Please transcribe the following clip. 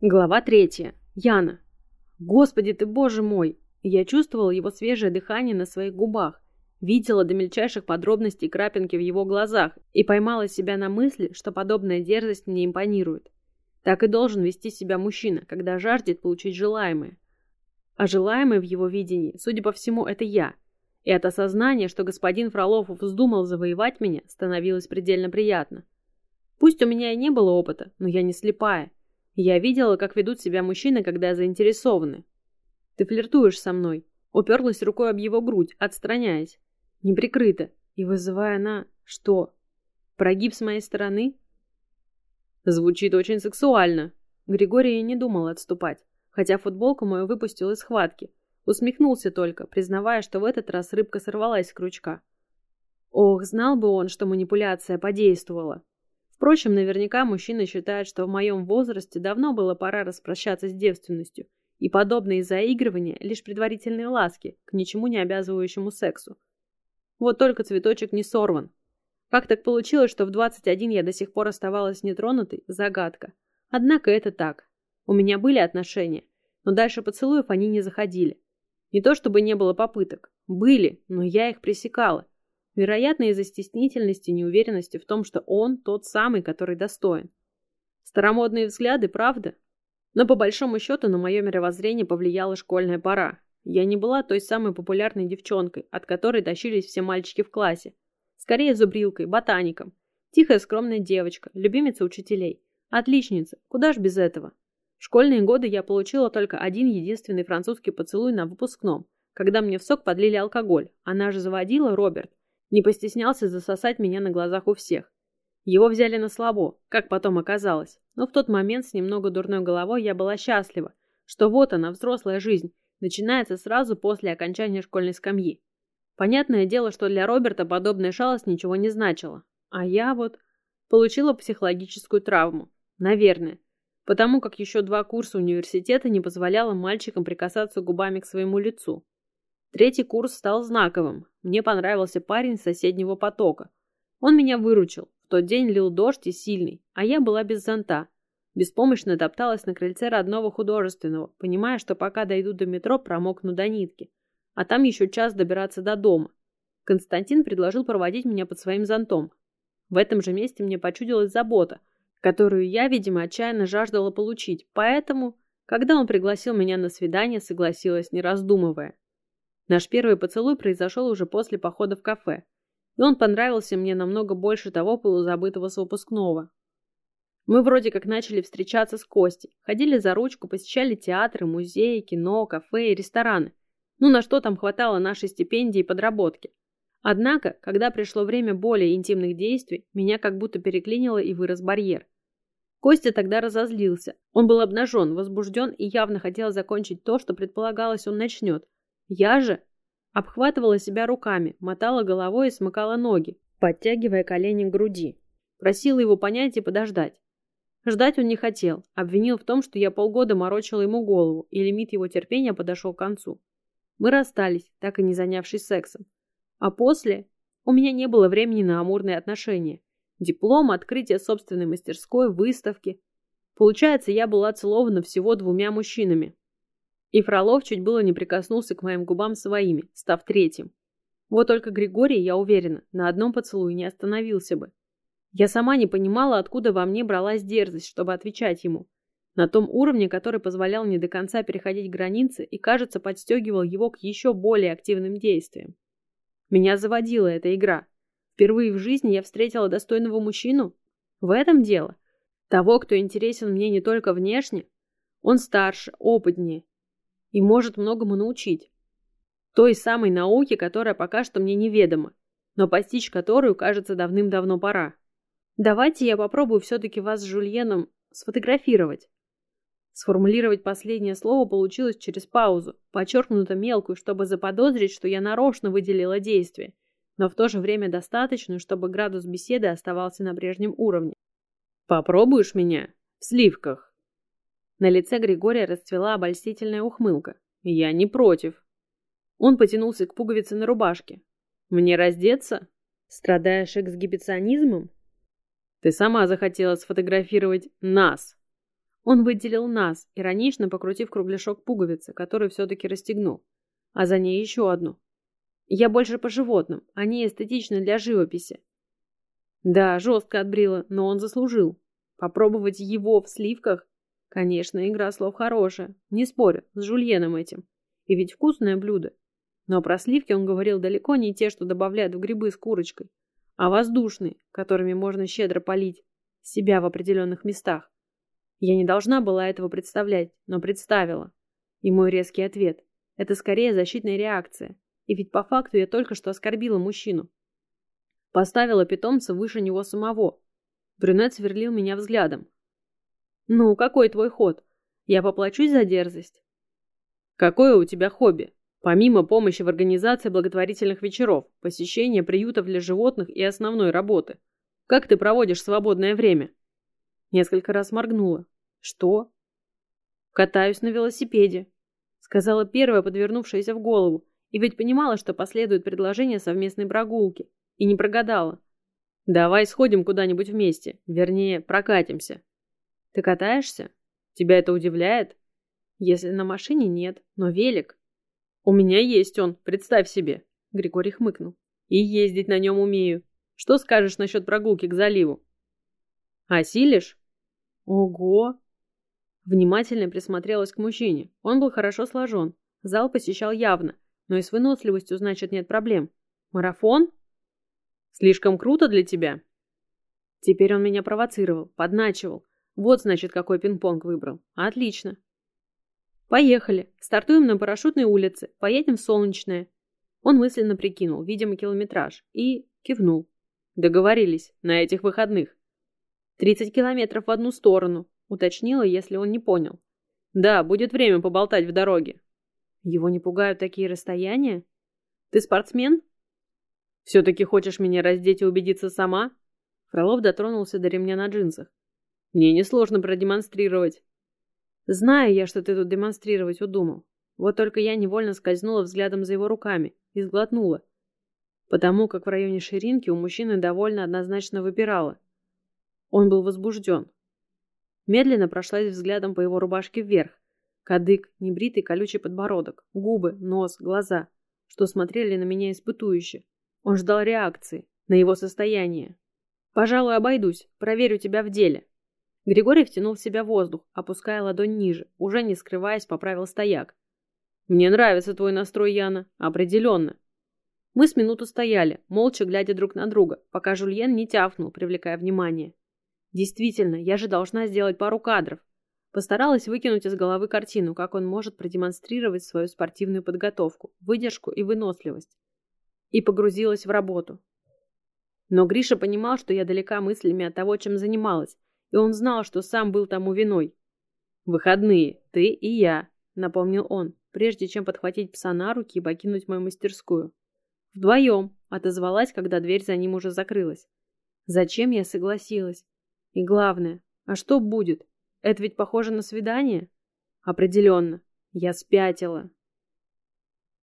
Глава третья. Яна. Господи ты, боже мой! Я чувствовала его свежее дыхание на своих губах, видела до мельчайших подробностей крапинки в его глазах и поймала себя на мысли, что подобная дерзость мне импонирует. Так и должен вести себя мужчина, когда жаждет получить желаемое. А желаемое в его видении, судя по всему, это я. И от осознания, что господин Фролов вздумал завоевать меня, становилось предельно приятно. Пусть у меня и не было опыта, но я не слепая. Я видела, как ведут себя мужчины, когда заинтересованы. Ты флиртуешь со мной. Уперлась рукой об его грудь, отстраняясь. Неприкрыто. И вызывая на... Что? Прогиб с моей стороны? Звучит очень сексуально. Григорий не думал отступать, хотя футболку мою выпустил из схватки. Усмехнулся только, признавая, что в этот раз рыбка сорвалась с крючка. Ох, знал бы он, что манипуляция подействовала. Впрочем, наверняка мужчина считает, что в моем возрасте давно было пора распрощаться с девственностью, и подобные заигрывания – лишь предварительные ласки к ничему не обязывающему сексу. Вот только цветочек не сорван. Как так получилось, что в 21 я до сих пор оставалась нетронутой – загадка. Однако это так. У меня были отношения, но дальше поцелуев они не заходили. Не то чтобы не было попыток. Были, но я их пресекала – Вероятно, из-за стеснительности и неуверенности в том, что он тот самый, который достоин. Старомодные взгляды, правда? Но по большому счету на мое мировоззрение повлияла школьная пора. Я не была той самой популярной девчонкой, от которой тащились все мальчики в классе. Скорее зубрилкой, ботаником. Тихая скромная девочка, любимица учителей. Отличница, куда ж без этого? В школьные годы я получила только один единственный французский поцелуй на выпускном, когда мне в сок подлили алкоголь. Она же заводила Роберт. Не постеснялся засосать меня на глазах у всех. Его взяли на слабо, как потом оказалось. Но в тот момент с немного дурной головой я была счастлива, что вот она, взрослая жизнь, начинается сразу после окончания школьной скамьи. Понятное дело, что для Роберта подобная шалость ничего не значила. А я вот получила психологическую травму. Наверное. Потому как еще два курса университета не позволяло мальчикам прикасаться губами к своему лицу. Третий курс стал знаковым. Мне понравился парень с соседнего потока. Он меня выручил. В тот день лил дождь и сильный, а я была без зонта. Беспомощно топталась на крыльце родного художественного, понимая, что пока дойду до метро, промокну до нитки. А там еще час добираться до дома. Константин предложил проводить меня под своим зонтом. В этом же месте мне почудилась забота, которую я, видимо, отчаянно жаждала получить, поэтому, когда он пригласил меня на свидание, согласилась, не раздумывая. Наш первый поцелуй произошел уже после похода в кафе, и он понравился мне намного больше того полузабытого с выпускного. Мы вроде как начали встречаться с Костей, ходили за ручку, посещали театры, музеи, кино, кафе и рестораны. Ну, на что там хватало нашей стипендии и подработки. Однако, когда пришло время более интимных действий, меня как будто переклинило и вырос барьер. Костя тогда разозлился. Он был обнажен, возбужден и явно хотел закончить то, что предполагалось он начнет – я же обхватывала себя руками, мотала головой и смыкала ноги, подтягивая колени к груди. Просила его понять и подождать. Ждать он не хотел, обвинил в том, что я полгода морочила ему голову, и лимит его терпения подошел к концу. Мы расстались, так и не занявшись сексом. А после у меня не было времени на амурные отношения. Диплом, открытие собственной мастерской, выставки. Получается, я была целована всего двумя мужчинами, и Фролов чуть было не прикоснулся к моим губам своими, став третьим. Вот только Григорий, я уверена, на одном поцелуе не остановился бы. Я сама не понимала, откуда во мне бралась дерзость, чтобы отвечать ему. На том уровне, который позволял не до конца переходить границы и, кажется, подстегивал его к еще более активным действиям. Меня заводила эта игра. Впервые в жизни я встретила достойного мужчину. В этом дело. Того, кто интересен мне не только внешне. Он старше, опытнее, и может многому научить. Той самой науке, которая пока что мне неведома, но постичь которую, кажется, давным-давно пора. Давайте я попробую все-таки вас с Жульеном сфотографировать. Сформулировать последнее слово получилось через паузу, подчеркнуто мелкую, чтобы заподозрить, что я нарочно выделила действие, но в то же время достаточную, чтобы градус беседы оставался на прежнем уровне. «Попробуешь меня? В сливках?» На лице Григория расцвела обольстительная ухмылка. «Я не против». Он потянулся к пуговице на рубашке. «Мне раздеться? Страдаешь эксгибиционизмом?» «Ты сама захотела сфотографировать нас». Он выделил нас, иронично покрутив кругляшок пуговицы, который все-таки расстегнул, а за ней еще одну. Я больше по животным, они эстетичны для живописи. Да, жестко отбрила, но он заслужил. Попробовать его в сливках? Конечно, игра слов хорошая, не спорю, с жульеном этим. И ведь вкусное блюдо. Но про сливки он говорил далеко не те, что добавляют в грибы с курочкой, а воздушные, которыми можно щедро полить себя в определенных местах. Я не должна была этого представлять, но представила. И мой резкий ответ – это скорее защитная реакция. И ведь по факту я только что оскорбила мужчину. Поставила питомца выше него самого. Брюнет сверлил меня взглядом. «Ну, какой твой ход? Я поплачусь за дерзость?» «Какое у тебя хобби? Помимо помощи в организации благотворительных вечеров, посещения приютов для животных и основной работы. Как ты проводишь свободное время?» Несколько раз моргнула. «Что?» «Катаюсь на велосипеде», — сказала первая, подвернувшаяся в голову, и ведь понимала, что последует предложение совместной прогулки, и не прогадала. «Давай сходим куда-нибудь вместе, вернее, прокатимся». «Ты катаешься? Тебя это удивляет?» «Если на машине нет, но велик». «У меня есть он, представь себе», — Григорий хмыкнул. «И ездить на нем умею. Что скажешь насчет прогулки к заливу?» «Осилишь?» «Ого!» Внимательно присмотрелась к мужчине. Он был хорошо сложен. Зал посещал явно. Но и с выносливостью, значит, нет проблем. «Марафон?» «Слишком круто для тебя?» Теперь он меня провоцировал, подначивал. Вот, значит, какой пинг-понг выбрал. Отлично. Поехали. Стартуем на парашютной улице. Поедем в Солнечное. Он мысленно прикинул, видимо, километраж. И кивнул. Договорились. На этих выходных. «Тридцать километров в одну сторону», — уточнила, если он не понял. «Да, будет время поболтать в дороге». «Его не пугают такие расстояния? Ты спортсмен?» «Все-таки хочешь меня раздеть и убедиться сама?» Фролов дотронулся до ремня на джинсах. «Мне несложно продемонстрировать». «Знаю я, что ты тут демонстрировать удумал. Вот только я невольно скользнула взглядом за его руками и сглотнула, потому как в районе ширинки у мужчины довольно однозначно выпирало. Он был возбужден. Медленно прошлась взглядом по его рубашке вверх. Кадык, небритый колючий подбородок, губы, нос, глаза, что смотрели на меня испытующе. Он ждал реакции на его состояние. «Пожалуй, обойдусь, проверю тебя в деле». Григорий втянул в себя воздух, опуская ладонь ниже, уже не скрываясь, поправил стояк. «Мне нравится твой настрой, Яна. Определенно». Мы с минуту стояли, молча глядя друг на друга, пока Жульен не тяфнул, привлекая внимание. Действительно, я же должна сделать пару кадров. Постаралась выкинуть из головы картину, как он может продемонстрировать свою спортивную подготовку, выдержку и выносливость. И погрузилась в работу. Но Гриша понимал, что я далека мыслями от того, чем занималась, и он знал, что сам был тому виной. «Выходные, ты и я», — напомнил он, прежде чем подхватить пса на руки и покинуть мою мастерскую. «Вдвоем», — отозвалась, когда дверь за ним уже закрылась. Зачем я согласилась? И главное, а что будет? Это ведь похоже на свидание? Определенно. Я спятила.